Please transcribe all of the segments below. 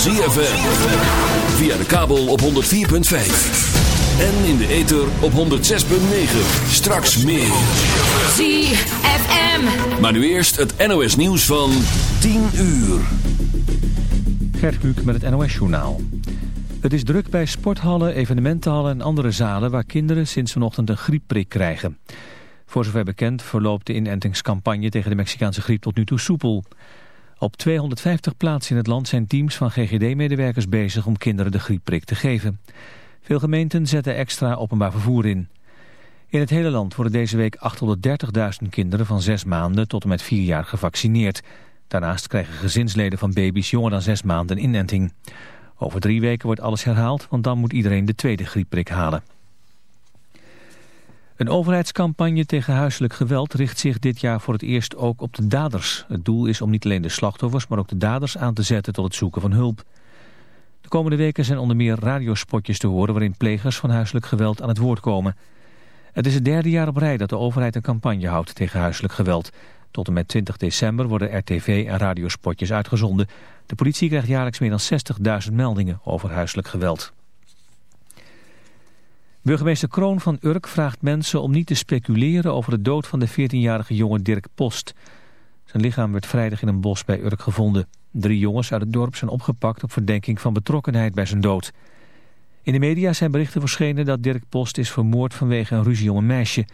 ZFM. Via de kabel op 104.5. En in de ether op 106.9. Straks meer. ZFM. Maar nu eerst het NOS nieuws van 10 uur. Gert Kluk met het NOS journaal. Het is druk bij sporthallen, evenementenhallen en andere zalen... waar kinderen sinds vanochtend een griepprik krijgen. Voor zover bekend verloopt de inentingscampagne tegen de Mexicaanse griep tot nu toe soepel. Op 250 plaatsen in het land zijn teams van GGD-medewerkers bezig om kinderen de griepprik te geven. Veel gemeenten zetten extra openbaar vervoer in. In het hele land worden deze week 830.000 kinderen van 6 maanden tot en met 4 jaar gevaccineerd. Daarnaast krijgen gezinsleden van baby's jonger dan 6 maanden inenting. Over drie weken wordt alles herhaald, want dan moet iedereen de tweede griepprik halen. Een overheidscampagne tegen huiselijk geweld richt zich dit jaar voor het eerst ook op de daders. Het doel is om niet alleen de slachtoffers, maar ook de daders aan te zetten tot het zoeken van hulp. De komende weken zijn onder meer radiospotjes te horen waarin plegers van huiselijk geweld aan het woord komen. Het is het derde jaar op rij dat de overheid een campagne houdt tegen huiselijk geweld. Tot en met 20 december worden RTV en radiospotjes uitgezonden. De politie krijgt jaarlijks meer dan 60.000 meldingen over huiselijk geweld. Burgemeester Kroon van Urk vraagt mensen om niet te speculeren over de dood van de 14-jarige jongen Dirk Post. Zijn lichaam werd vrijdag in een bos bij Urk gevonden. Drie jongens uit het dorp zijn opgepakt op verdenking van betrokkenheid bij zijn dood. In de media zijn berichten verschenen dat Dirk Post is vermoord vanwege een ruzie om een meisje.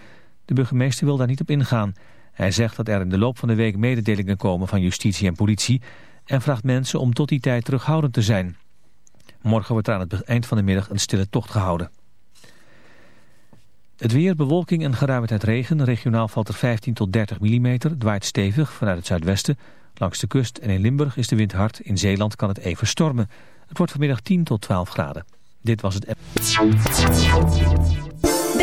De burgemeester wil daar niet op ingaan. Hij zegt dat er in de loop van de week mededelingen komen van justitie en politie... en vraagt mensen om tot die tijd terughoudend te zijn. Morgen wordt er aan het eind van de middag een stille tocht gehouden. Het weer, bewolking en geruime regen. Regionaal valt er 15 tot 30 mm. Het waait stevig vanuit het zuidwesten. Langs de kust en in Limburg is de wind hard. In Zeeland kan het even stormen. Het wordt vanmiddag 10 tot 12 graden. Dit was het...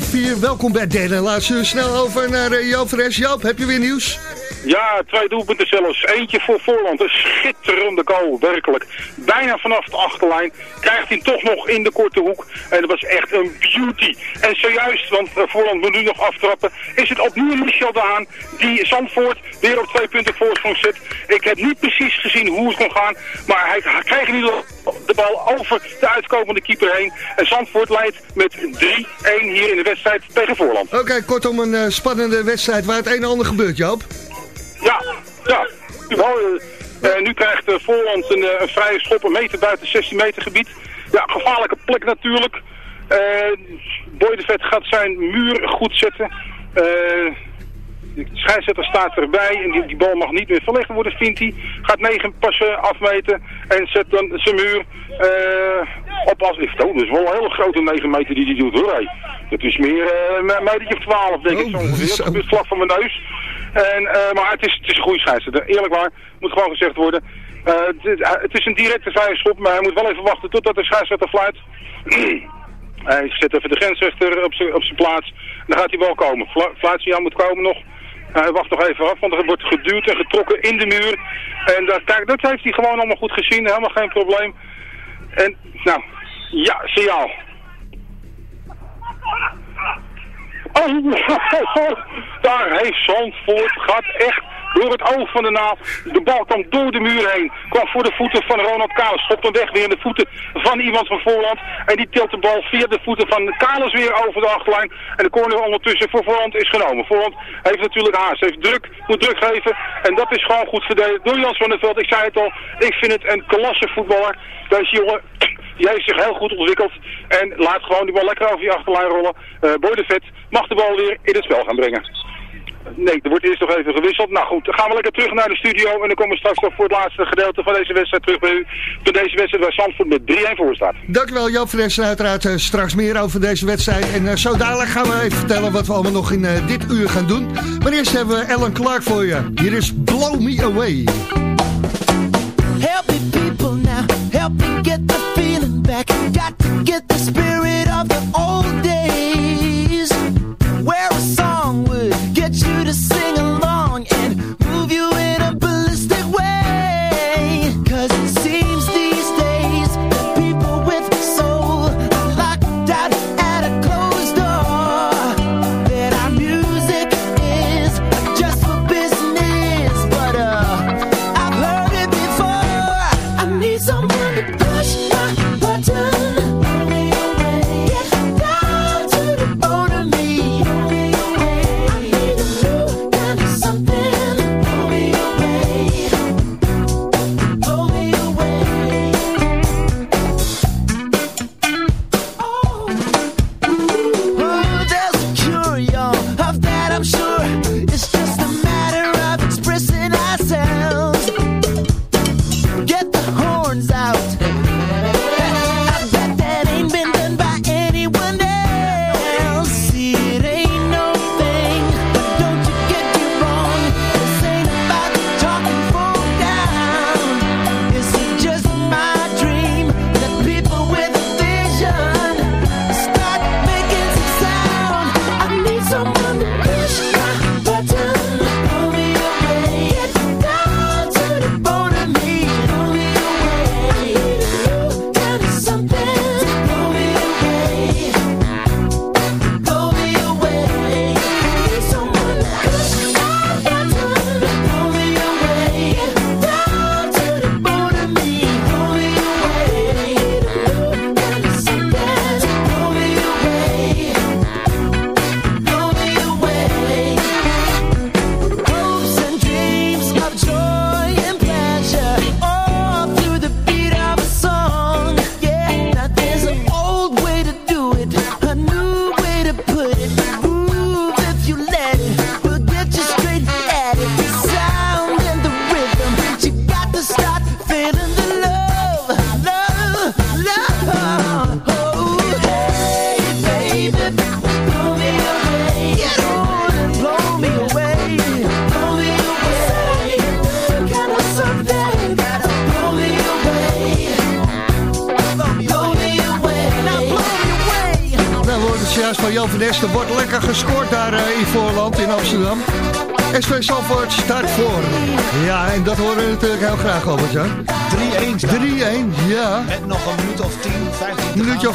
4. Welkom bij derde en laatste uur. Snel over naar uh, Joop Fres. Joop, heb je weer nieuws? Ja, twee doelpunten zelfs. Eentje voor Voorland. Een schitterende goal, werkelijk. Bijna vanaf de achterlijn krijgt hij toch nog in de korte hoek. En dat was echt een beauty. En zojuist, want eh, Voorland moet nu nog aftrappen, is het opnieuw Michel de Haan die Zandvoort weer op twee punten voorsprong zet. Ik heb niet precies gezien hoe het kon gaan, maar hij, krijgt de bal over de uitkomende keeper heen. En Zandvoort leidt met 3-1 hier in de wedstrijd tegen Voorland. Oké, kortom een eh, spannende wedstrijd waar het een en ander gebeurt, Joop. Ja, ja. Eh, eh, nu krijgt uh, Voorland een, een vrije schop, een meter buiten het 16 meter gebied. Ja, gevaarlijke plek natuurlijk. Uh, Boy de Vet gaat zijn muur goed zetten. Eh, de scheidsrechter staat erbij en die, die bal mag niet meer verlegd worden, vindt hij. Gaat negen passen afmeten en zet dan zijn muur eh, op als... Oh, dat is wel een hele grote 9 meter die hij doet hoor. hé. Dat is meer uh, een metertje of 12 denk ik Oh, zo ongeveer. Dat vlak van mijn neus. En, eh, maar het is, het is een goede scheidsrechter. Eerlijk waar, moet gewoon gezegd worden. Eh, het, is een directe vrije schop, maar hij moet wel even wachten totdat de scheidsrechter fluit. hij zet even de grensrechter op zijn op zijn plaats. Dan gaat hij wel komen. Fluitsignaal moet komen nog. Hij wacht nog even af, want er wordt geduwd en getrokken in de muur. En dat, kijk, dat heeft hij gewoon allemaal goed gezien. Helemaal geen probleem. En, nou, ja, signaal. Oh, daar heeft Zandvoort gaat echt door het oog van de naald. De bal kwam door de muur heen. Kwam voor de voeten van Ronald Kalis. Schopt hem weg weer in de voeten van iemand van Voorland. En die tilt de bal via de voeten van Kalis weer over de achterlijn. En de corner ondertussen voor Voorland is genomen. Voorland heeft natuurlijk haast. Heeft druk, moet druk geven. En dat is gewoon goed verdedigd door Jans van der Veld. Ik zei het al, ik vind het een klasse voetballer. Deze jongen, die heeft zich heel goed ontwikkeld. En laat gewoon die bal lekker over die achterlijn rollen. Eh Boy de mag de bal weer in het spel gaan brengen. Nee, er wordt eerst nog even gewisseld. Nou goed, dan gaan we lekker terug naar de studio. En dan komen we straks nog voor het laatste gedeelte van deze wedstrijd terug bij u. Voor deze wedstrijd waar Zandvoort met 3-1 voor staat. Dankjewel Joop Fres. En uiteraard eh, straks meer over deze wedstrijd. En eh, zo dadelijk gaan we even vertellen wat we allemaal nog in eh, dit uur gaan doen. Maar eerst hebben we Ellen Clark voor je. Hier is Blow Me Away. Help me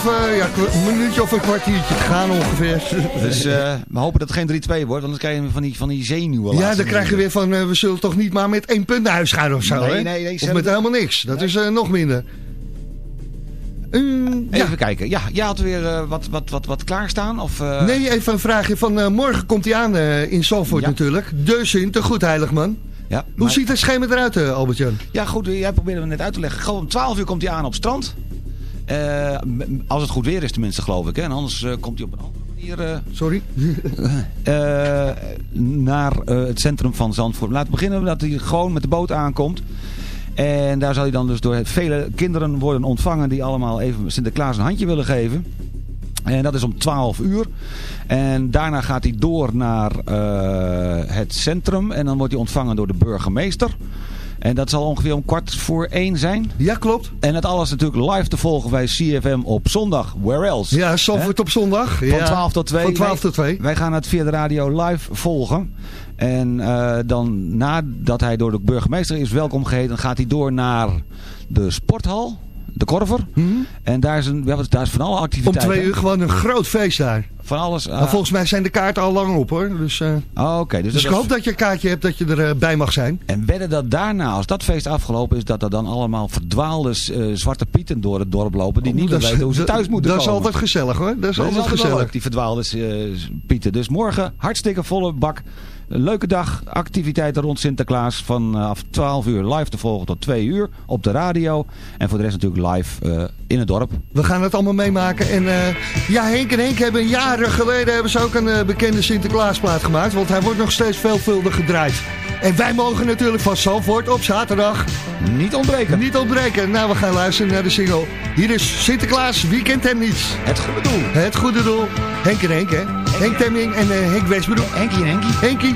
of, eh, ja, een minuutje of een kwartiertje te gaan ongeveer. Dus eh, we hopen dat het geen 3-2 wordt, want dan krijg je van die, van die zenuwen. Ja, dan krijg je weer van, eh, we zullen toch niet maar met één punt naar huis gaan of zo, Nee, hè? nee, nee, Of met helemaal niks. Dat is nog minder. Ja. Even kijken. Ja, jij had weer eh, wat, wat, wat, wat klaarstaan? Of, Nee, even een vraagje van morgen komt hij aan in Ja. natuurlijk. De Sint, de goed heilig man. Ja, Hoe maar- ziet het schema eruit, Albert-Jan? Ja, goed, jij probeerde het net uit te leggen. Gewoon om 12 uur komt hij aan op strand. Eh, als het goed weer is tenminste, geloof ik. Hè? En anders eh, komt hij op een andere manier eh, Sorry. naar het centrum van Zandvoort. Laten we beginnen dat hij gewoon met de boot aankomt. En daar zal hij dan dus door vele kinderen worden ontvangen die allemaal even Sinterklaas een handje willen geven. En dat is om 12 uur. En daarna gaat hij door naar het centrum. En dan wordt hij ontvangen door de burgemeester. En dat zal ongeveer om kwart voor één zijn. Ja, klopt. En het alles natuurlijk live te volgen bij CFM op zondag. Where else? Ja, Zandvoort op zondag. Van ja. 12 tot 2. Van 12 Wij- tot 2. Wij gaan het via de radio live volgen. En eh, dan nadat hij door de burgemeester is welkom geheten, gaat hij door naar de sporthal. De Korver. En daar is, een, ja, daar is van alle Om activiteiten. twee uur gewoon een groot feest daar. Van alles. eh, Maar volgens mij zijn de kaarten al lang op hoor. Dus, eh, oh, Oké, dus, dus dat ik is- hoop dat je een kaartje hebt dat je erbij bij mag zijn. En wedden dat daarna, als dat feest afgelopen is, dat er dan allemaal verdwaalde eh, zwarte pieten door het dorp lopen. Die niet meer Oh, Dat is- weten hoe ze thuis moeten Dat is komen. altijd gezellig hoor. Dat is Dat is altijd gezellig. leuk, die verdwaalde eh, pieten. Dus morgen hartstikke volle bak. Een leuke dag. Activiteiten rond Sinterklaas vanaf 12 uur live te volgen tot 2 uur op de radio. En voor de rest natuurlijk live eh, in het dorp. We gaan het allemaal meemaken. En eh, ja, Henk en Henk hebben jaren geleden hebben ze ook een eh, bekende Sinterklaasplaat gemaakt. Want hij wordt nog steeds veelvuldig gedraaid. En wij mogen natuurlijk van Zandvoort op zaterdag Niet ontbreken. niet ontbreken. Nou, we gaan luisteren naar de single. Hier is Sinterklaas, wie kent hem niet? Het goede doel. Het goede doel. Henk en Henk, hè? Henk Temming en eh, Henk Westbroek. Henkie en Henkie. Henkie.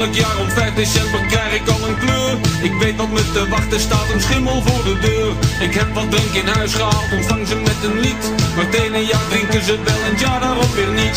Elk jaar om 5 december krijg ik al een kleur. Ik weet wat me te wachten staat, een schimmel voor de deur. Ik heb wat drink in huis gehaald, ontvang ze met een lied. Het ene jaar drinken ze wel en jaar daarop weer niet.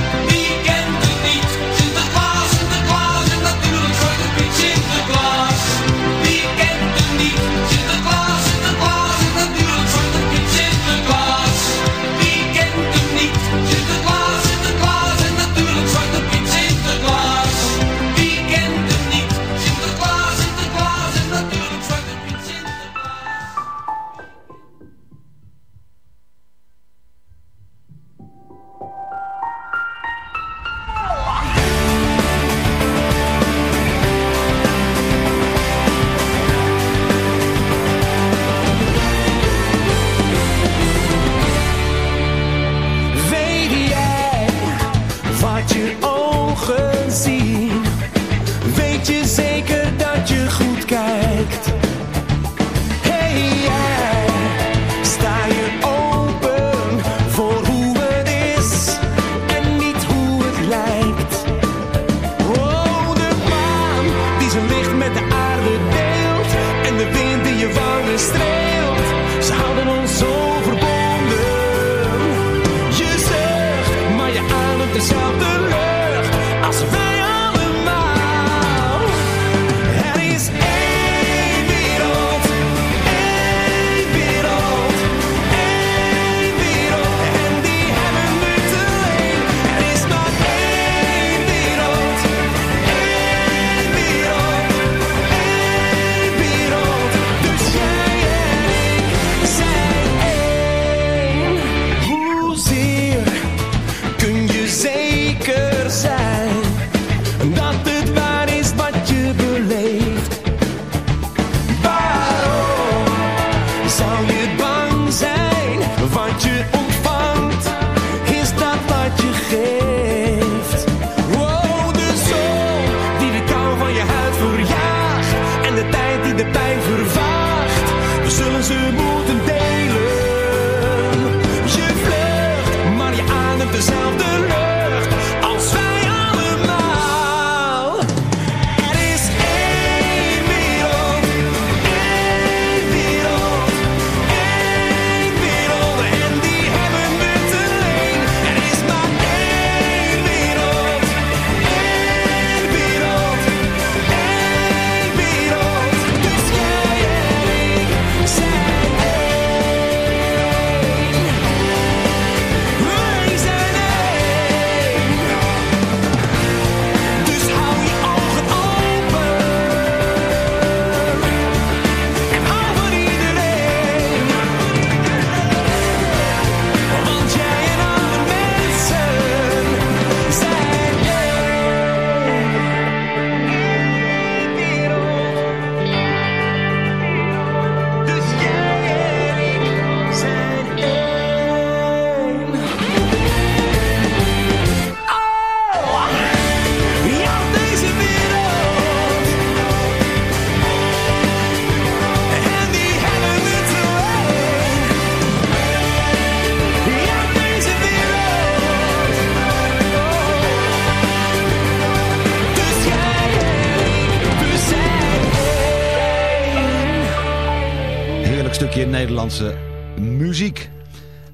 Muziek.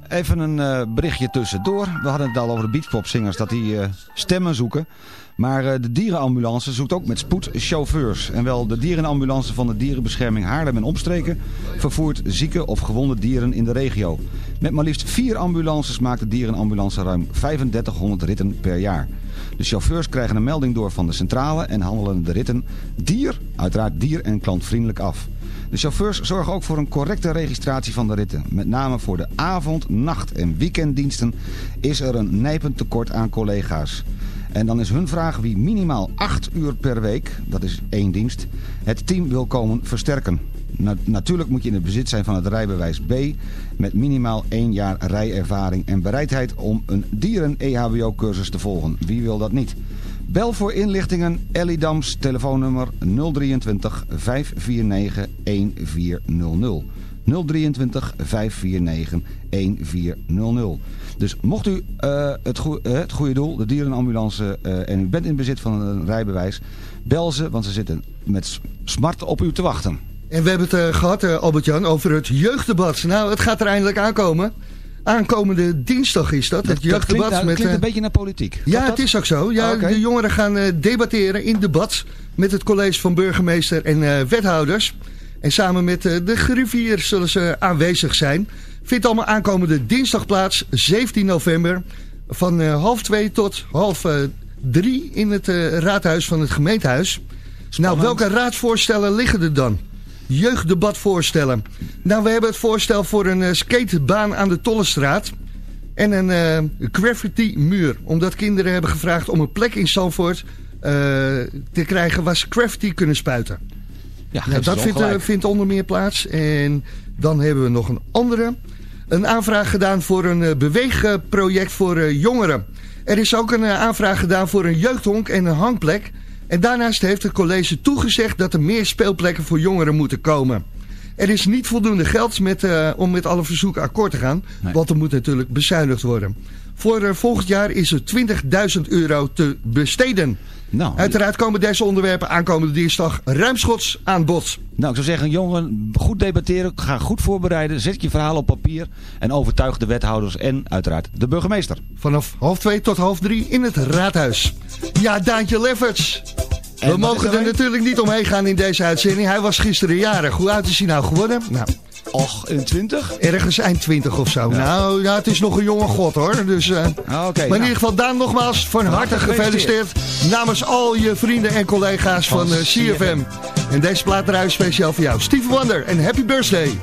Even een eh, berichtje tussendoor. We hadden het al over de beachpopzingers, dat die eh, stemmen zoeken. Maar eh, de dierenambulance zoekt ook met spoed chauffeurs. En wel de dierenambulance van de dierenbescherming Haarlem en Omstreken... vervoert zieke of gewonde dieren in de regio. Met maar liefst vier ambulances maakt de dierenambulance ruim 3500 ritten per jaar. De chauffeurs krijgen een melding door van de centrale en handelen de ritten dier, uiteraard dier en klantvriendelijk af. De chauffeurs zorgen ook voor een correcte registratie van de ritten. Met name voor de avond-, nacht- en weekenddiensten is er een nijpend tekort aan collega's. En dan is hun vraag wie minimaal 8 uur per week, dat is één dienst, het team wil komen versterken. Na- natuurlijk moet je in het bezit zijn van het rijbewijs B met minimaal één jaar rijervaring en bereidheid om een dieren-EHBO-cursus te volgen. Wie wil dat niet? Bel voor inlichtingen Ellie Dams telefoonnummer 023 549 1400. 023 549 1400. Dus mocht u eh, het, goe- eh, het goede doel, de dierenambulance, eh, en u bent in bezit van een rijbewijs, bel ze, want ze zitten met smart op u te wachten. En we hebben het eh, gehad, eh, Albert-Jan, over het jeugddebat. Nou, het gaat er eindelijk aankomen. Aankomende dinsdag is dat, het dat klinkt, dat met, klinkt eh, een beetje naar politiek. Ja, het is ook zo. Ja. De jongeren gaan eh, debatteren in debat met het college van burgemeester en eh, wethouders. En samen met de griffier zullen ze aanwezig zijn. Vindt allemaal aankomende dinsdag plaats, 17 november. Van half twee tot half drie in het raadhuis van het gemeentehuis. Nou, welke raadsvoorstellen liggen er dan? Jeugddebatvoorstellen. Nou, we hebben het voorstel voor een eh, skatebaan aan de Tollestraat. En een eh graffiti muur. Omdat kinderen hebben gevraagd om een plek in Zandvoort eh, te krijgen waar ze graffiti kunnen spuiten. Ja, Nou, dat vindt, vindt onder meer plaats. En dan hebben we nog een andere. Een aanvraag gedaan voor een beweegproject voor jongeren. Er is ook een aanvraag gedaan voor een jeugdhonk en een hangplek. En daarnaast heeft het college toegezegd dat er meer speelplekken voor jongeren moeten komen. Er is niet voldoende geld met, eh, om met alle verzoeken akkoord te gaan. Nee. Want er moet natuurlijk bezuinigd worden. Voor eh, volgend jaar is er 20.000 euro te besteden. Nou, Uiteraard komen deze onderwerpen aankomende dinsdag ruimschots aan bod. Nou, ik zou zeggen, jongen, goed debatteren, ga goed voorbereiden, zet je verhaal op papier en overtuig de wethouders en uiteraard de burgemeester. Vanaf half twee tot half drie in het raadhuis. Ja, Daantje Lefferts. En We mogen er er natuurlijk niet omheen gaan in deze uitzending. Hij was gisteren jarig. Hoe oud is hij nou geworden? Nou, Och, in 20? ergens eind twintig of zo. Nou, ja, het is nog een jonge god hoor. Dus, eh, Ah, maar in nou. ieder geval, Daan, nogmaals van harte gefeliciteerd. Namens al je vrienden en collega's van, Van eh, CFM. En deze plaat draaien speciaal voor jou. Steve Wonder en happy birthday.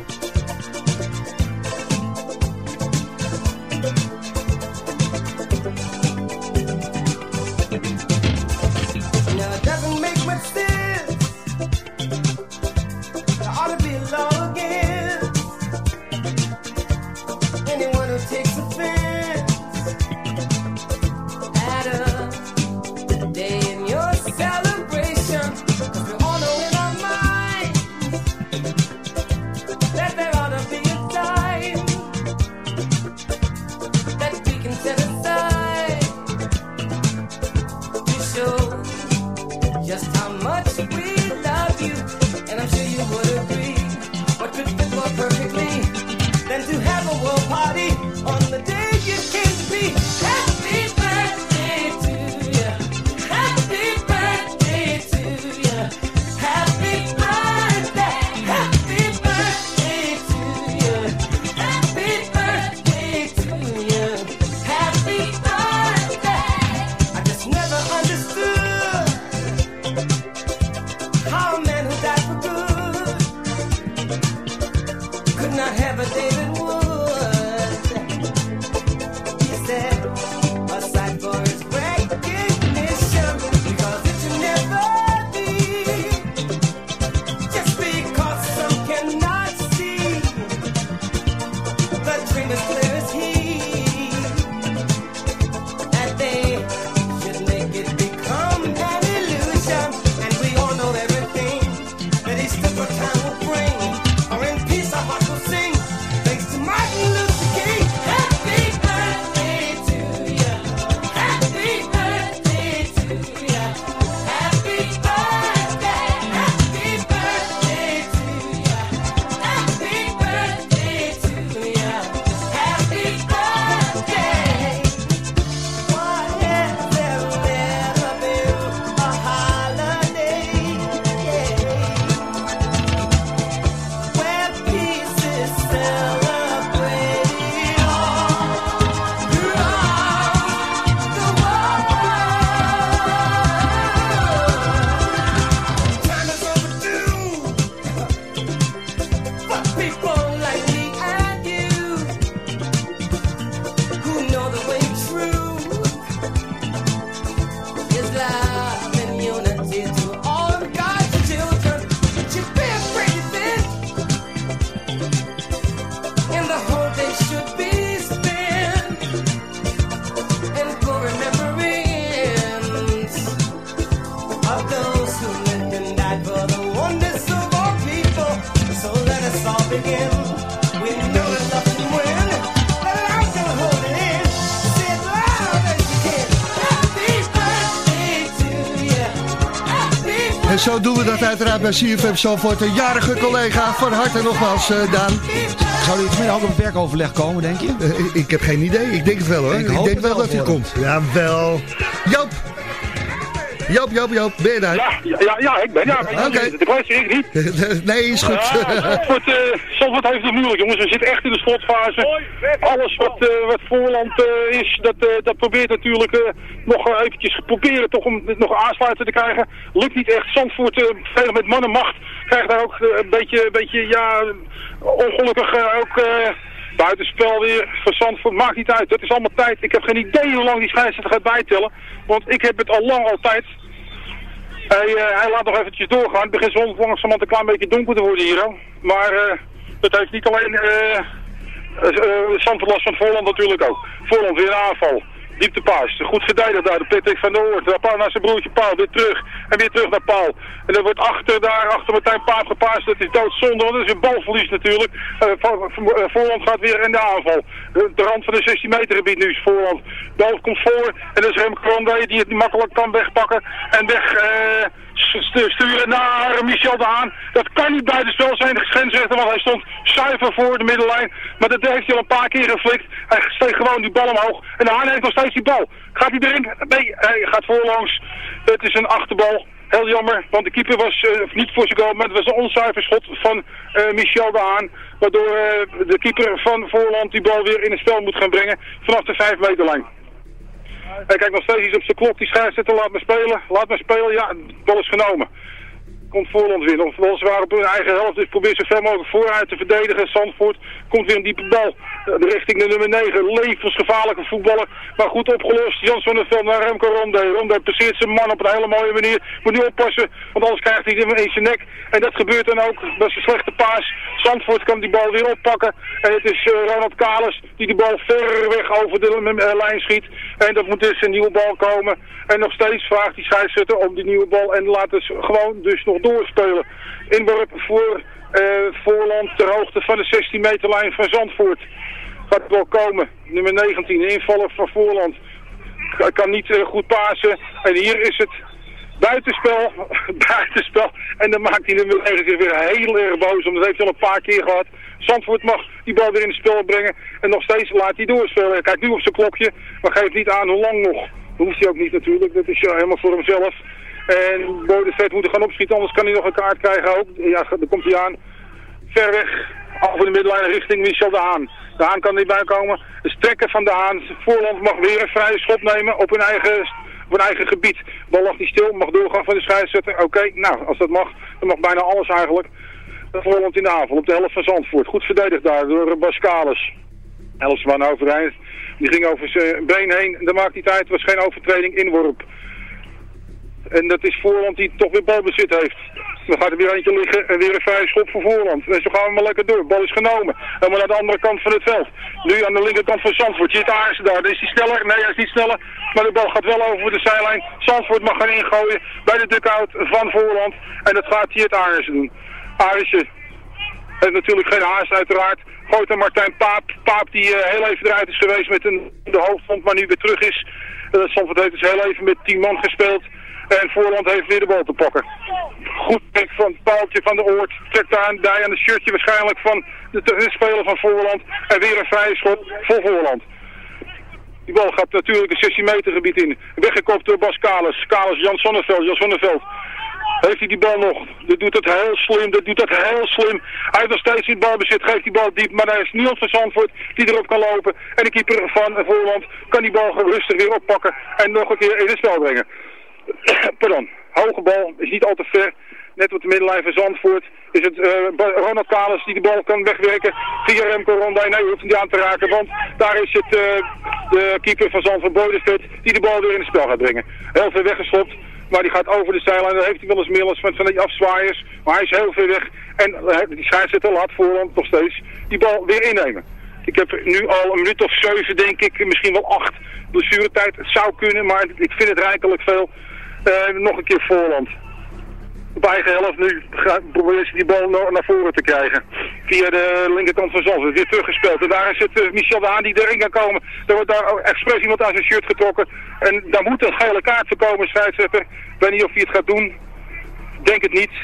Zo doen we dat uiteraard bij CFM Zalvoort. Een jarige collega, van harte nogmaals, uh, Daan. Zou u iets meer ook op een werkoverleg komen, denk je? Uh, ik heb geen idee. Ik denk het wel hoor. Ik, ik denk wel dat hij hij komt. Ja, wel. Joop! Joop, Joop, ben je daar? Ja, ja, ja, ik ben. Ja, Oké. okay. De luister ik niet. nee, is goed. Ja, Zandvoort, uh, Zandvoort heeft het moeilijk, jongens. We zitten echt in de slotfase. Alles wat, uh, wat voorland uh, is, dat, dat probeert natuurlijk nog eventjes proberen toch om het nog aansluiten te krijgen. Lukt niet echt. Zandvoort, veel met man en macht, krijgt daar ook een beetje, beetje, ja, ongelukkig ook... Buitenspel weer voor maakt niet uit. Dat is allemaal tijd. Ik heb geen idee hoe lang die scheidsrechter gaat bijtellen. Want ik heb het al lang altijd. Hij, uh, hij laat nog eventjes doorgaan. Het begint zo langzamerhand een klein beetje donker te worden hier. Maar uh, dat heeft niet alleen uh, Zandvoort van voorland natuurlijk ook. Voorland weer een aanval. Dieptepaas. Goed verdedigd daar. De Patrick van der Oort. Paal naar zijn broertje Paul. Weer terug. En weer terug naar Paul. En dan wordt achter daar, achter Martijn Paap gepaast. Dat is doodzonde. Want dat is een balverlies natuurlijk. Uh, voorland gaat weer in de aanval. De rand van de 16 meter gebied nu is voorland. Bal komt voor. En dat is Remco Rondé die het makkelijk kan wegpakken. En weg... sturen naar Michel de Haan. Dat kan niet buitenspel zijn, de grensrechter, want hij stond zuiver voor de middenlijn. Maar dat heeft hij al een paar keer geflikt. Hij steeg gewoon die bal omhoog. En de Haan heeft nog steeds die bal. Gaat hij erin? Nee, hij gaat voorlangs. Het is een achterbal. Heel jammer, want de keeper was uh, niet voor zijn goal, maar het was een onzuiver schot van uh, Michel de Haan. Waardoor uh, de keeper van Voorland die bal weer in het spel moet gaan brengen vanaf de 5 meterlijn. Hij kijkt nog steeds iets op zijn klok. Die scheidsrechter laat me spelen. Laat me spelen. Ja, bal is genomen. Komt Voorland weer. Of weliswaar op hun eigen helft. Dus probeert zoveel mogelijk vooruit te verdedigen. Zandvoort komt weer een diepe bal. De richting de nummer 9. Levensgevaarlijke voetballer. Maar goed opgelost. Jans van der Veld naar Remco Ronde. Ronde passeert zijn man op een hele mooie manier. Moet nu oppassen. Want anders krijgt hij hem in zijn nek. En dat gebeurt dan ook. Dat is een slechte paas. Zandvoort kan die bal weer oppakken. En het is uh, Ronald Kalis die die bal ver weg over de uh, lijn schiet. En dat moet dus een nieuwe bal komen. En nog steeds vraagt die scheidsrechter om die nieuwe bal. En laat het gewoon dus nog doorspelen. Inworp voor Voorland ter hoogte van de 16 meter lijn van Zandvoort. Gaat het wel komen. Nummer 19, invaller van Voorland. Hij kan niet uh, goed pasen. En hier is het buitenspel. buitenspel. En dan maakt hij nummer 9 zich weer heel erg boos. Omdat heeft hij al een paar keer gehad. Zandvoort mag die bal weer in het spel brengen. En nog steeds laat hij doorspelen. Hij kijkt nu op zijn klokje. Maar geeft niet aan hoe lang nog. Dat hoeft hij ook niet natuurlijk. Dat is ja, helemaal voor hemzelf. En Boy de Vet moet er gaan opschieten, anders kan hij nog een kaart krijgen ook. Ja, daar komt hij aan. Ver weg, over de middenlijn richting Michel de Haan. De Haan kan niet bijkomen. De strekken van de Haan. Voorland mag weer een vrije schot nemen op hun eigen, op hun eigen gebied. Bal lag niet stil, mag doorgaan van de scheidsrechter. Oké, nou, als dat mag, dan mag bijna alles eigenlijk. Voorland in de aanval op de helft van Zandvoort. Goed verdedigd daar door Bascalis. Elsman overeind. Die ging over zijn been heen. Dan maakt die tijd. was geen overtreding. Inworp. En dat is Voorland die toch weer balbezit heeft. Dan gaat er weer eentje liggen en weer een vrije schop voor Voorland. En zo gaan we maar lekker door. Bal is genomen. Helemaal naar de andere kant van het veld. Nu aan de linkerkant van Zandvoort. Zit Aarsen daar. Is hij sneller? Nee, hij is niet sneller. Maar de bal gaat wel over de zijlijn. Zandvoort mag gaan ingooien bij de dugout van Voorland. En dat gaat Tjeerd Aarsen doen. Aarsen heeft natuurlijk geen haast uiteraard. Gooit aan Martijn Paap. Paap die uh, heel even eruit is geweest met een, de hoofdvond, maar nu weer terug is. Uh, Zandvoort heeft dus heel even met 10 man gespeeld. En Voorland heeft weer de bal te pakken. Goed trek van het paaltje van de oort. Trekt daar bij aan het shirtje waarschijnlijk van de, de speler van Voorland. En weer een vrije schot voor Voorland. Die bal gaat natuurlijk een 16 meter gebied in. Weggekopt door Bas Kalis. Kalis, Jan Sonneveld. Jan Sonneveld. Heeft hij die bal nog? Dat doet het heel slim, dat doet het heel slim. Hij heeft nog steeds in balbezit, geeft die bal diep. Maar hij is Niels van Zandvoort die erop kan lopen. En de keeper van Voorland kan die bal rustig weer oppakken. En nog een keer in het spel brengen. Pardon, hoge bal, is niet al te ver. Net op de middenlijn van Zandvoort is het uh, Ronald Kalis die de bal kan wegwerken via Remco Rondijn. Nee, hoeft hem niet aan te raken, want daar is het uh, de keeper van Zandvoort Bodestedt die de bal weer in het spel gaat brengen. Heel ver weggeslopt, maar die gaat over de zijlijn. Dan heeft hij wel eens meer van, van die afzwaaiers, maar hij is heel ver weg. En uh, die scheidsrechter laat voorland nog steeds die bal weer innemen. Ik heb nu al een minuut of zeven, denk ik, misschien wel acht blessuretijd. Het zou kunnen, maar ik vind het rijkelijk veel. Uh, nog een keer voorland. Op eigen helft nu probeert ze die bal naar voren te krijgen. Via de linkerkant van Zandvoort. Weer teruggespeeld. En daar is het uh, Michel de Haan die erin kan komen. Er wordt daar expres iemand aan zijn shirt getrokken. En daar moet een gele kaart voor komen, scheidsrechter. Ik weet niet of hij het gaat doen. Denk het niet.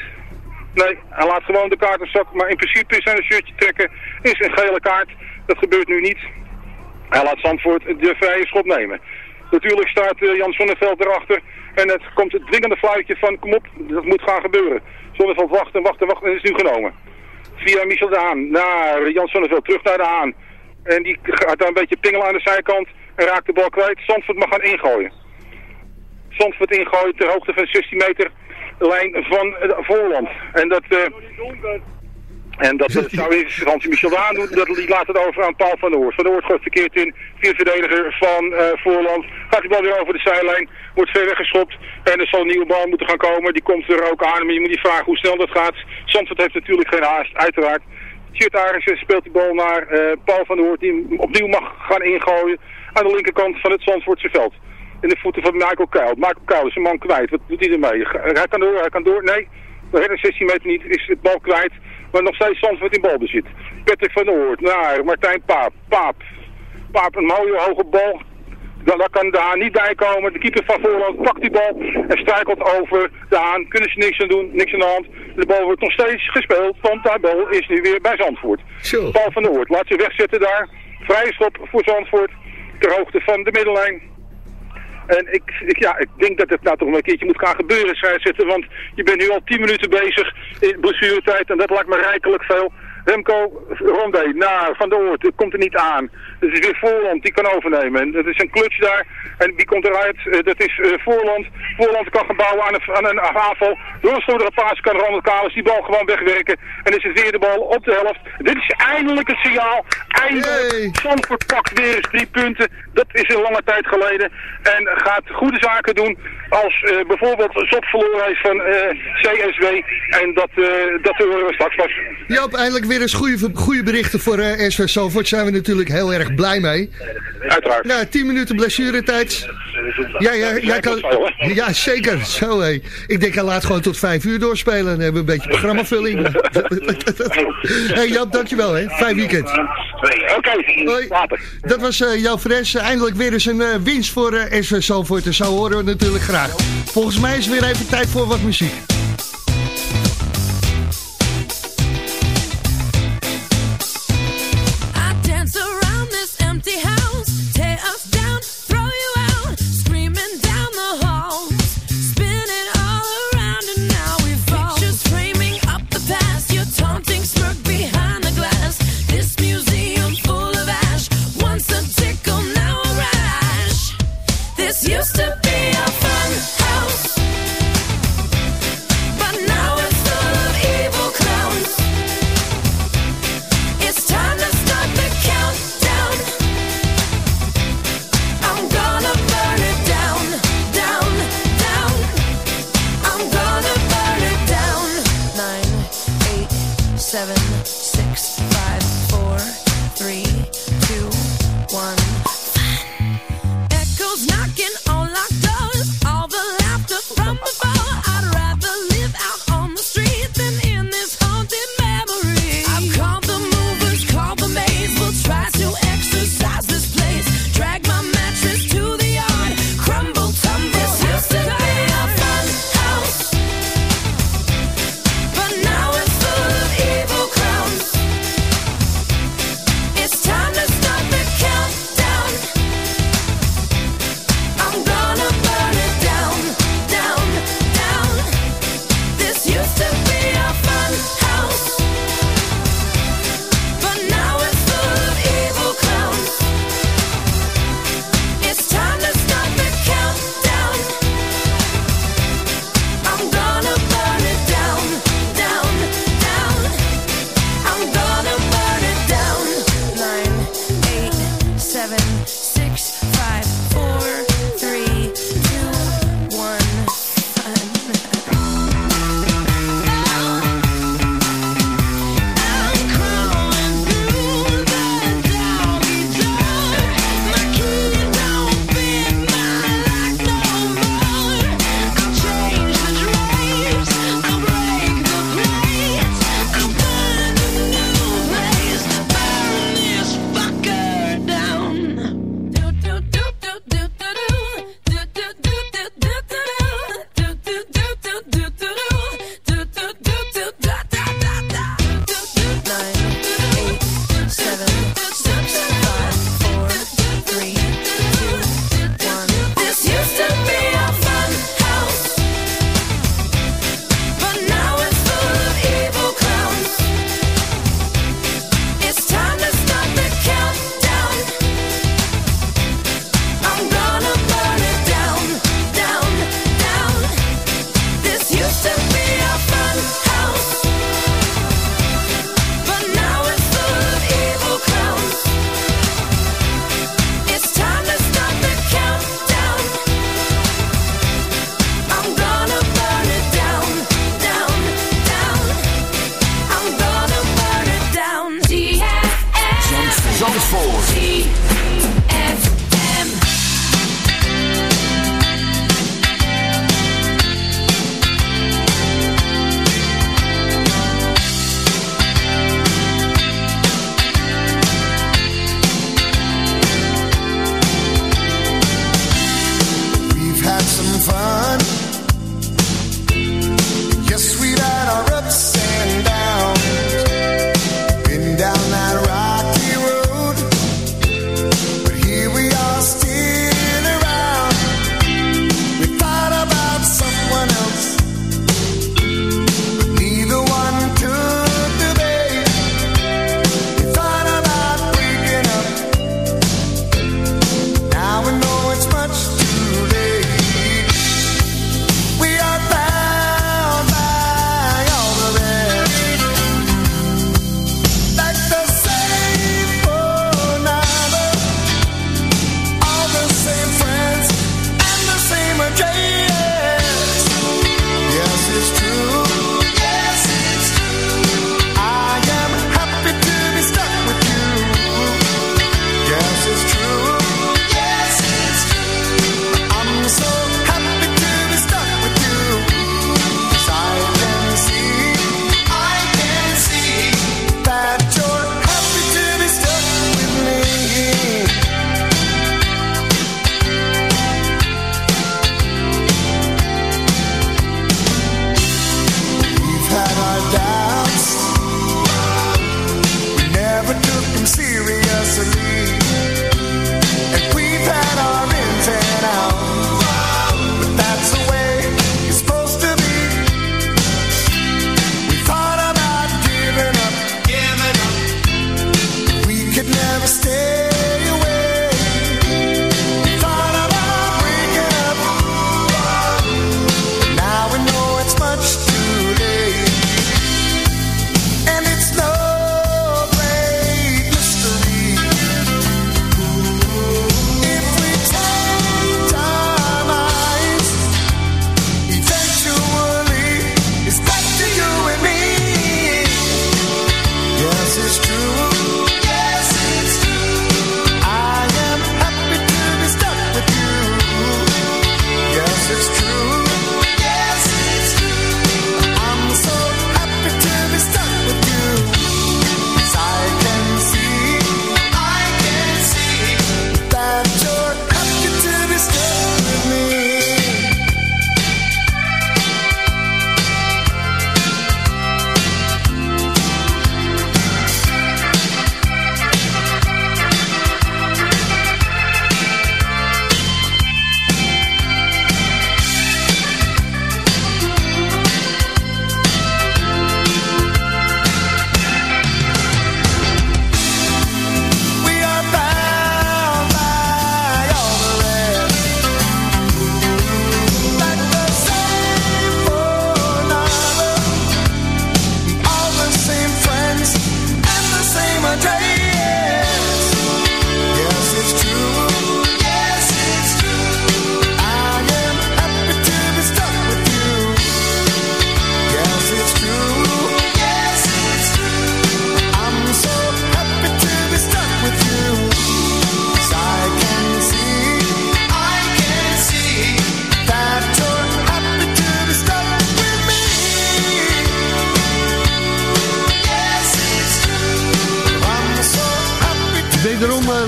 Nee, hij laat gewoon de kaart op zak. Maar in principe is zijn shirtje trekken is een gele kaart. Dat gebeurt nu niet. Hij laat Zandvoort de vrije schop nemen. Natuurlijk staat uh, Jan Sonneveld erachter. En het komt het dwingende fluitje van kom op, dat moet gaan gebeuren. Zonneveld wachten, wachten, wachten en is nu genomen. Via Michel de Haan naar Jan Sonneveld, terug naar de Haan. En die gaat daar een beetje pingelen aan de zijkant en raakt de bal kwijt. Zandvoort mag gaan ingooien. Zandvoort ingooien ter hoogte van 16 meter lijn van uh, Voorland. En dat... Uh, en dat uh, zou in instantie Michel Daan doen. Dat die laat het over aan Paul van der Hoort. Van der Hoort gooit verkeerd in. Vier verdediger van uh, Voorland. Gaat die bal weer over de zijlijn. Wordt ver weggeschopt. En er zal een nieuwe bal moeten gaan komen. Die komt er ook aan. Maar je moet niet vragen hoe snel dat gaat. Zandvoort heeft natuurlijk geen haast. Uiteraard. Arissen speelt die bal naar uh, Paul van der Hoort. Die opnieuw mag gaan ingooien. Aan de linkerkant van het Zandvoortse veld. In de voeten van Michael Kuil. Michael Kuil is een man kwijt. Wat doet hij ermee? Hij kan door. Hij kan door. Nee. De 16 meter niet. Is de bal kwijt. Maar nog steeds Zandvoort in balbezit. Patrick van der Hoort naar Martijn Paap. Paap. Paap, een mooie hoge bal. Daar kan de Haan niet bij komen. De keeper van Voorland pakt die bal en struikelt over de Haan. Kunnen ze niks aan doen, niks aan de hand. De bal wordt nog steeds gespeeld, want de bal is nu weer bij Zandvoort. Sure. Paul van der Hoort laat zich wegzetten daar. Vrije schop voor Zandvoort. Ter hoogte van de middellijn. En ik, ik, ja, ik denk dat het nou toch een keertje moet gaan gebeuren, scheidsrechter. Want je bent nu al 10 minuten bezig in blessuretijd en dat lijkt me rijkelijk veel. Remco Rondé, nou, Van der Oort, het komt er niet aan. Het is weer Voorland, die kan overnemen. En dat is een clutch daar. En wie komt eruit? Uh, dat is uh, Voorland. Voorland kan gaan bouwen aan een, aan een aanval. Doorstotere paas kan Ronald Kalis die bal gewoon wegwerken. En is het weer de bal op de helft. Dit is eindelijk het signaal. Eindelijk. Zandvoort pakt weer eens drie punten. Dat is een lange tijd geleden. En gaat goede zaken doen als uh, bijvoorbeeld Zop verloren heeft van CSW. En dat, dat horen we straks pas. Joop, eindelijk weer eens goede, goede berichten voor uh, SV Salford. Zijn we natuurlijk heel erg blij mee. Uiteraard. Nou, 10 minuten blessuretijd. Ja, ja, jij kan... ja, zeker. Zo, hé. Ik denk, hij laat gewoon tot 5 uur doorspelen. Dan hebben we een beetje programmavulling. hey, Joop, dankjewel, hè. Fijn weekend. Oké, okay. Dat was uh, jouw Fres. Eindelijk weer eens een uh, winst voor uh, SV Salford. En zo horen we natuurlijk graag. Volgens mij is weer even tijd voor wat muziek.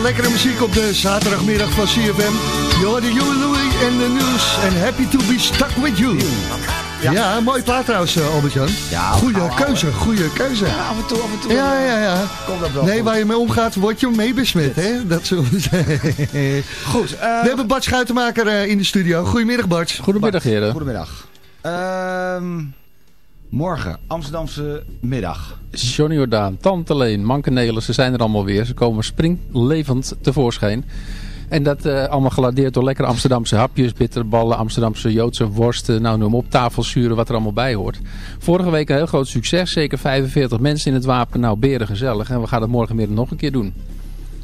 Lekkere muziek op de zaterdagmiddag van CFM. Je hoorde Joey Louis en de nieuws. En happy to be stuck with you. Ja, mooi plaat trouwens, eh, Albert-Jan. Ja, goeie nou, keuze, goede keuze. Ja, af en toe, af en toe. Ja, ja, ja. Komt dat wel Nee, goed. waar je mee omgaat, word je mee besmet, hè? Dat zo. Goed. eh, We hebben Bart Schuitenmaker eh, in de studio. Goedemiddag, Bart. Goedemiddag heren. Goedemiddag. Ehm, morgen, Amsterdamse middag. Johnny Jordaan, Tante Leen, Manke Nelen, ze zijn er allemaal weer. Ze komen springlevend tevoorschijn. En dat eh, allemaal geladeerd door lekkere Amsterdamse hapjes, bitterballen, Amsterdamse Joodse worsten, nou noem op, tafelzuren, wat er allemaal bij hoort. Vorige week een heel groot succes, zeker 45 mensen in het wapen. Nou, beren gezellig. En we gaan het morgenmiddag nog een keer doen.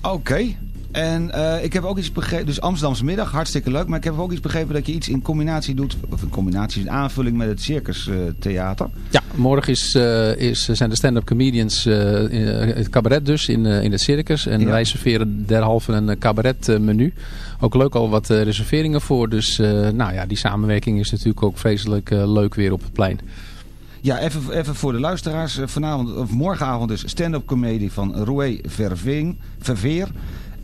Oké. En eh, ik heb ook iets begrepen, dus Amsterdamse middag, hartstikke leuk. Maar ik heb ook iets begrepen dat je iets in combinatie doet, of in combinatie, in aanvulling met het Circus eh, Theater. Ja, morgen is, eh, is, zijn de stand-up comedians, in, het cabaret dus, in, in het circus. En Ja. wij serveren derhalve een cabaret menu. Ook leuk al wat reserveringen voor. Dus nou ja, die samenwerking is natuurlijk ook vreselijk leuk weer op het plein. Ja, even, even voor de luisteraars. Vanavond, of morgenavond is stand-up comedie van Roué Verving, Verveer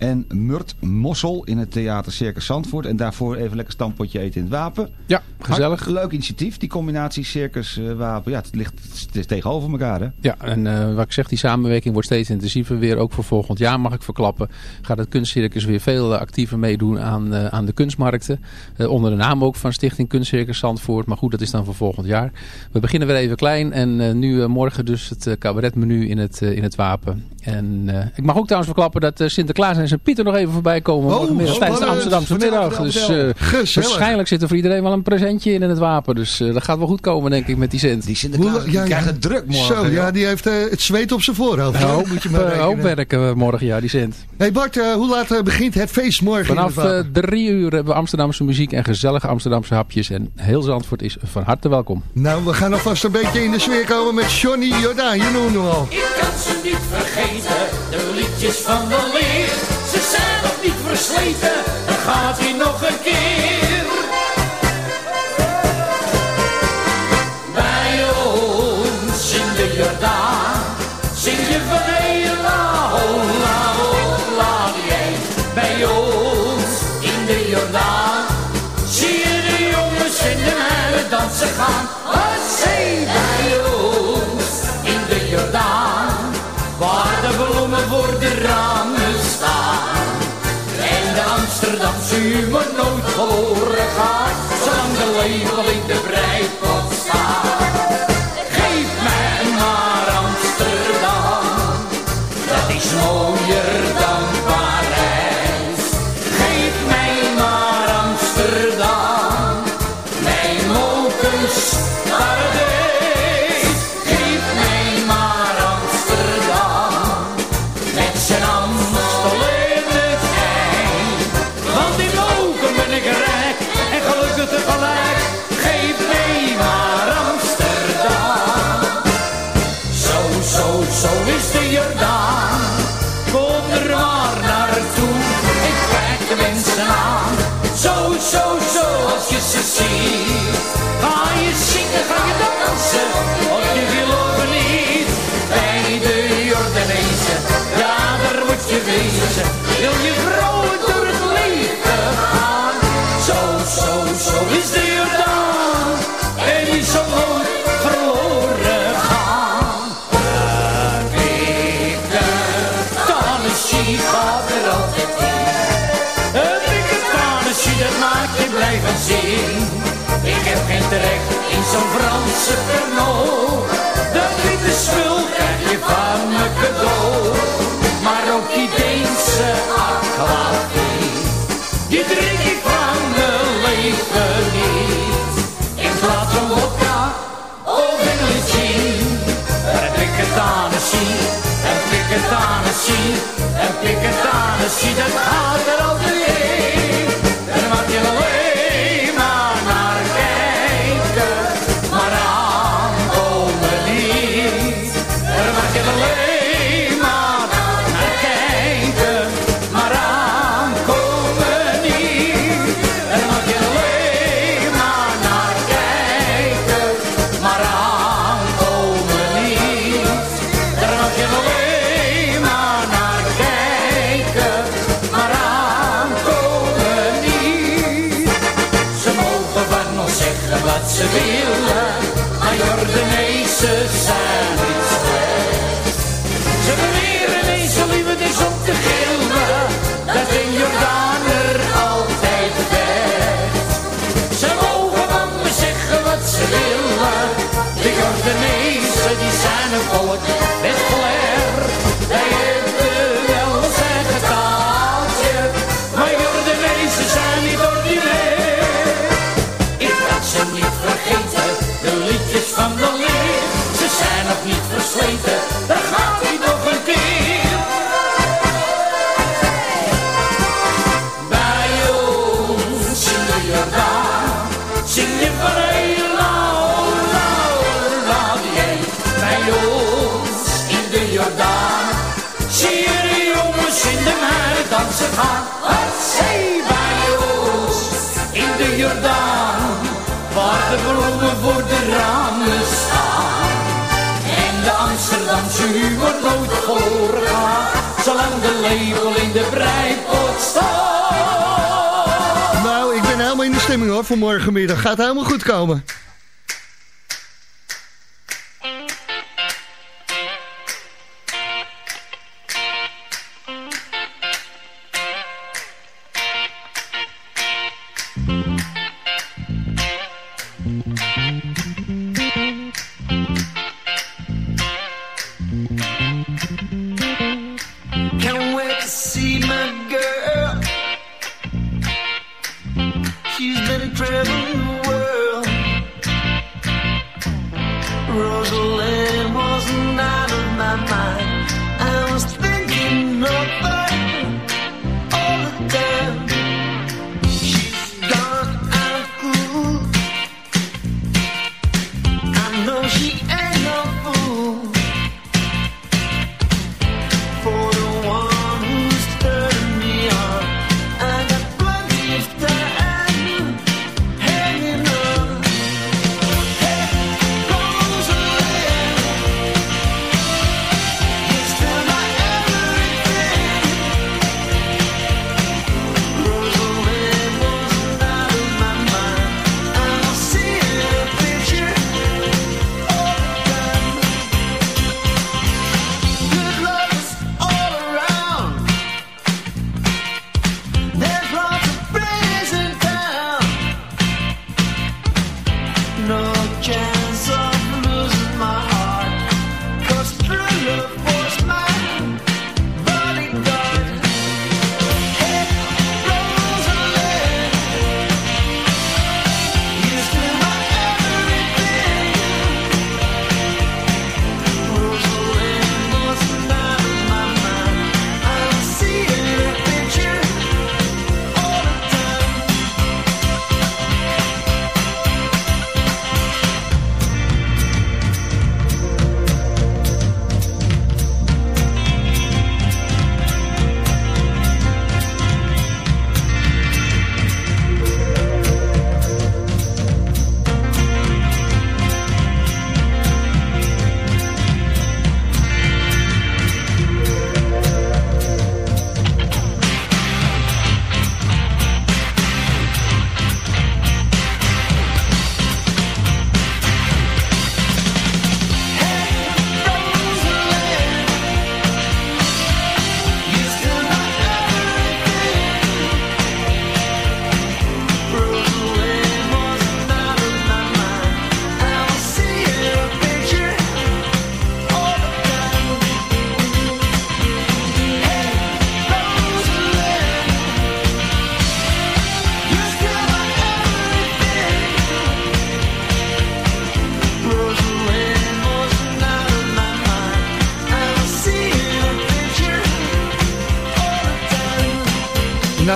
en Murt Mossel in het theater Circus Zandvoort. En daarvoor even lekker stampotje eten in het Wapen. Ja, gezellig. Hart- leuk initiatief, die combinatie Circus eh, Wapen. Ja, het, ligt, het is tegenover elkaar hè. Ja, en eh, wat ik zeg, die samenwerking wordt steeds intensiever weer. Ook voor volgend jaar mag ik verklappen. Gaat het kunstcircus weer veel eh, actiever meedoen aan, aan de kunstmarkten. Onder de naam ook van Stichting Kunstcircus Zandvoort. Maar goed, dat is dan voor volgend jaar. We beginnen weer even klein. En nu morgen dus het cabaretmenu in het, in het Wapen. En ik mag ook trouwens verklappen dat Sinterklaas en zijn Pieter nog even voorbij komen. Oh, morgenmiddag tijdens de. Amsterdamse middag. Dus eh, waarschijnlijk zit er voor iedereen wel een presentje in in het Wapen. Dus eh, dat gaat wel goed komen denk ik met die cent. Die Sinterklaas die krijgt het druk morgen. Zo, ja, die heeft eh, het zweet op zijn voorhoofd. Hoop, Moet je maar rekenen. werken we morgen, ja, die cent. Hey Bart, hoe laat begint het feest morgen in Vanaf het Wapen? drie uur hebben we Amsterdamse muziek en gezellige Amsterdamse hapjes. En heel Zandvoort is van harte welkom. Nou, we gaan alvast een beetje in de sfeer komen met Johnny Jordaan. Je noemt hem al. Ik kan ze niet vergeten, de liedjes van de leer. Ze zijn nog niet versleten, dan gaat hij nog een keer. Gaat, zolang de lepel in de in zo'n Franse Pernod. Dat witte spul krijg je van me cadeau. Maar ook die Deense aquavit, die drink ik van mijn leven niet. In plaats van vodka of English gin, een dikke Tennessee, een dikke Tennessee, een dikke Tennessee, dat gaat er altijd in. Jordanezen zijn niet slecht. Ze beweren eens zo lief is om te gillen, dat een Jordaner altijd vecht. Ze mogen van me zeggen wat ze willen, de Jordanezen die zijn een volk met flair. Voor de ramen staan. En de Amsterdamse humor nooit verloren gaat, zolang de label in de breipot staat. Nou, ik ben helemaal in de stemming hoor voor morgenmiddag. Gaat helemaal goed komen.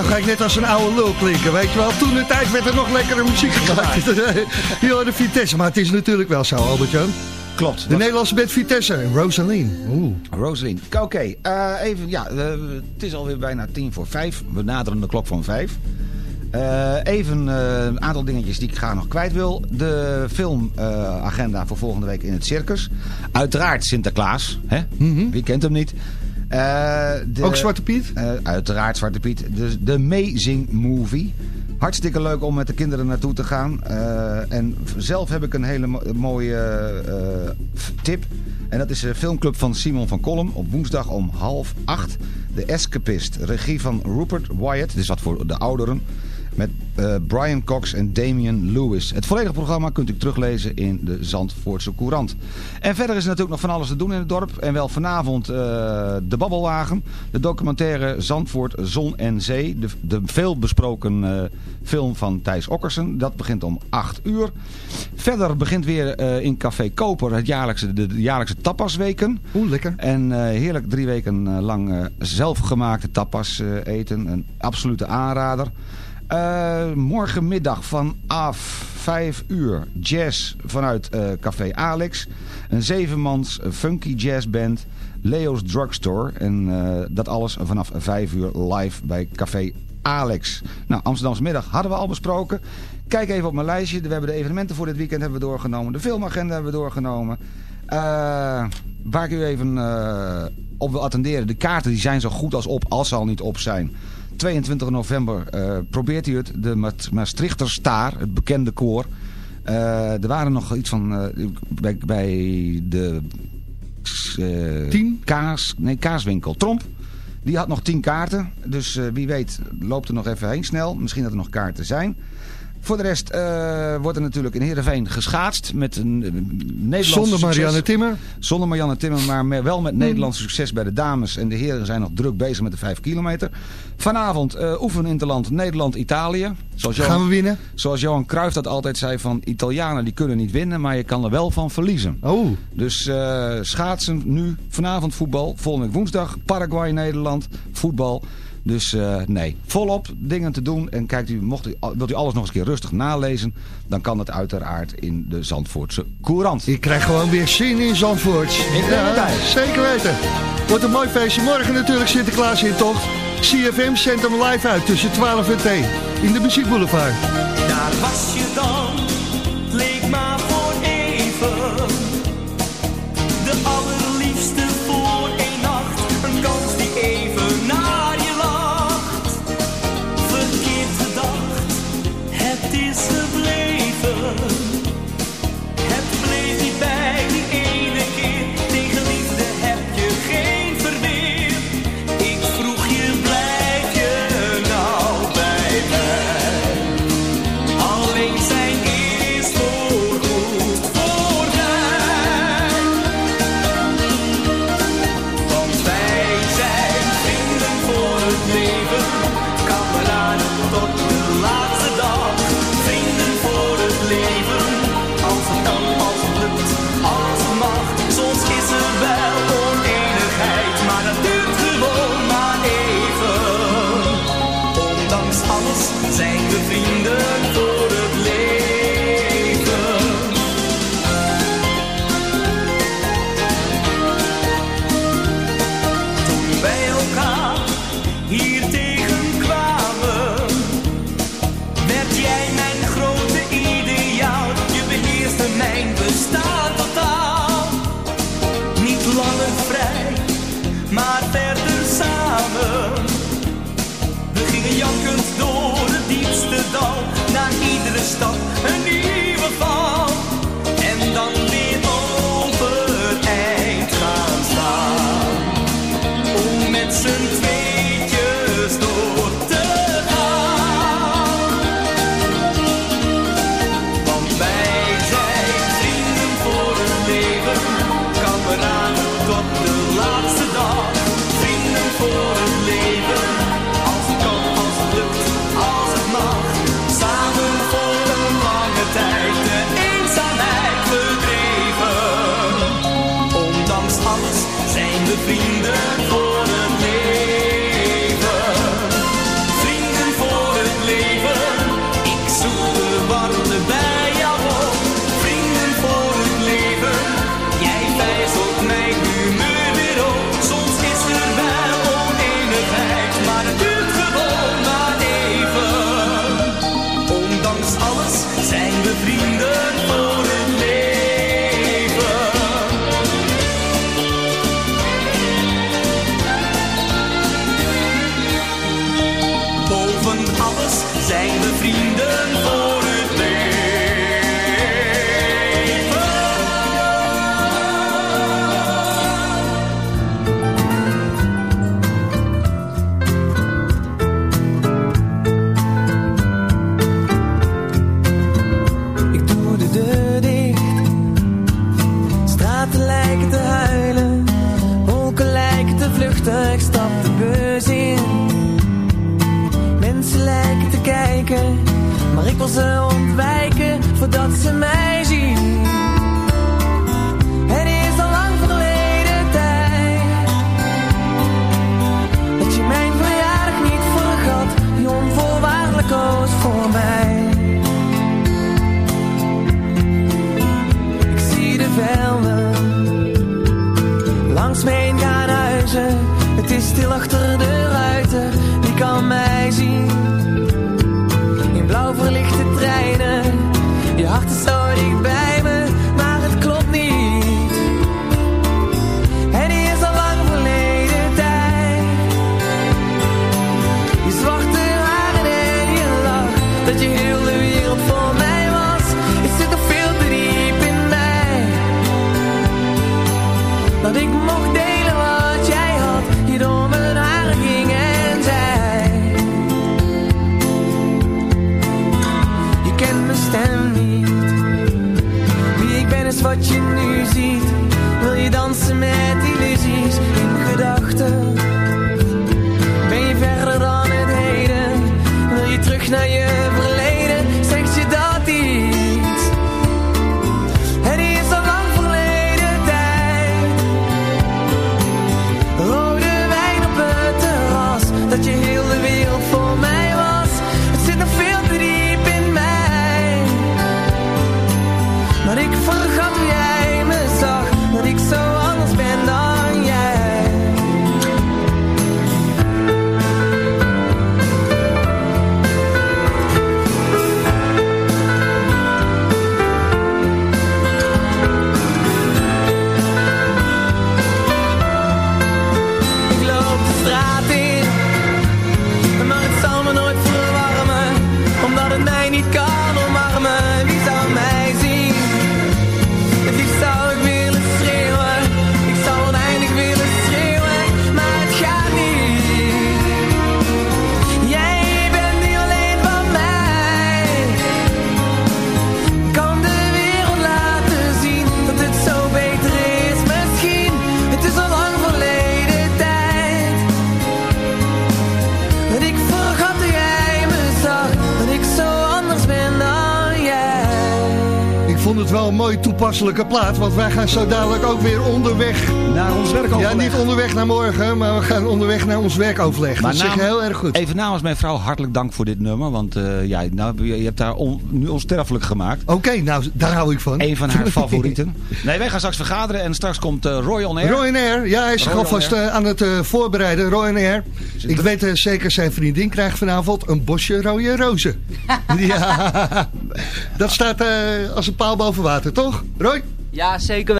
Nou ga ik net als een oude lul klinken, weet je wel. Toen de tijd werd er nog lekkere muziek gemaakt. Hier de Vitesse, maar het is natuurlijk wel zo, Albert-Jan. Klopt. De Nederlandse band Vitesse en Rosaline. Oeh. Rosalind. Oké, eh, even, ja, eh, het is alweer bijna tien voor vijf. We naderen de klok van vijf. Eh, even een aantal dingetjes die ik graag nog kwijt wil. De filmagenda voor volgende week in het circus. Uiteraard Sinterklaas. Hè? Wie kent hem niet? Eh, de- Ook Zwarte Piet? eh, uiteraard Zwarte Piet. De, de Amazing Movie. Hartstikke leuk om met de kinderen naartoe te gaan. Eh, en zelf heb ik een hele mo- mooie tip. En dat is de filmclub van Simon van Kolm op woensdag om half acht. De Escapist, regie van Rupert Wyatt. Dit is wat voor de ouderen. Met eh, Brian Cox en Damian Lewis. Het volledige programma kunt u teruglezen in de Zandvoortse Courant. En verder is er natuurlijk nog van alles te doen in het dorp. En wel vanavond eh, de Babbelwagen. De documentaire Zandvoort, Zon en Zee. De, de veelbesproken eh, film van Thijs Okkersen. Dat begint om 8 uur. Verder begint weer in Café Koper het jaarlijkse, de, de jaarlijkse tapasweken. Oeh, lekker. En heerlijk drie weken lang zelfgemaakte tapas eten. Een absolute aanrader. Eh, morgenmiddag vanaf 5 uur jazz vanuit eh, Café Alex. Een zevenmans funky jazzband. Leo's Drugstore. En eh, dat alles vanaf 5 uur live bij Café Alex. Nou, Amsterdamse middag hadden we al besproken. Kijk even op mijn lijstje. We hebben de evenementen voor dit weekend hebben we doorgenomen. De filmagenda hebben we doorgenomen. Waar ik u even op wil attenderen. De kaarten die zijn zo goed als op, als ze al niet op zijn. 22 november eh, probeert u het. De Ma- Maastrichter Staar, het bekende koor. Eh, er waren nog iets van... eh, bij, bij de... Tien? Kaas, nee, kaaswinkel. Tromp. Die had nog 10 kaarten. Dus wie weet loopt er nog even heen snel. Misschien dat er nog kaarten zijn. Voor de rest eh, wordt er natuurlijk in Heerenveen geschaatst. Met een eh, Nederlandse Zonder succes. Marianne Timmer. Zonder Marianne Timmer, maar wel met Nederlands succes bij de dames. En de heren zijn nog druk bezig met de 5 kilometer. Vanavond eh oefenen Interland Nederland-Italië. Zoals Gaan we winnen? Zoals Johan Cruijff dat altijd zei van Italianen die kunnen niet winnen, maar je kan er wel van verliezen. Oh. Dus schaatsen nu, vanavond voetbal, volgende week woensdag Paraguay-Nederland, voetbal. Dus eh, nee, volop dingen te doen. En kijkt u, mocht u, wilt u alles nog eens een keer rustig nalezen, dan kan dat uiteraard in de Zandvoortse Courant. Ik krijg gewoon weer zin in Zandvoort. Ik ben erbij. Zeker weten. Wordt een mooi feestje. Morgen natuurlijk Sinterklaas in tocht. CFM zendt hem live uit tussen 12 en 2 in de Muziekboulevard. Daar was je dan, now you toepasselijke want wij gaan zo dadelijk ook weer onderweg... Naar ons werkoverleg. Ja, niet onderweg naar morgen, maar we gaan onderweg naar ons werkoverleg. Maar dat is heel erg goed. Even namens mijn vrouw hartelijk dank voor dit nummer, want eh, ja, nou, je hebt daar nu onsterfelijk gemaakt. Oké, nou, daar hou ik van. Een van haar favorieten. Nee, wij gaan straks vergaderen en straks komt uh, Roy On Air. Roy On Air, ja, hij is zich alvast eh, aan het voorbereiden. Roy On Air. Ik weet zeker, zijn vriendin krijgt vanavond een bosje rode rozen. ja. Dat staat eh, als een paal boven water, toch? Roy? Ja, zeker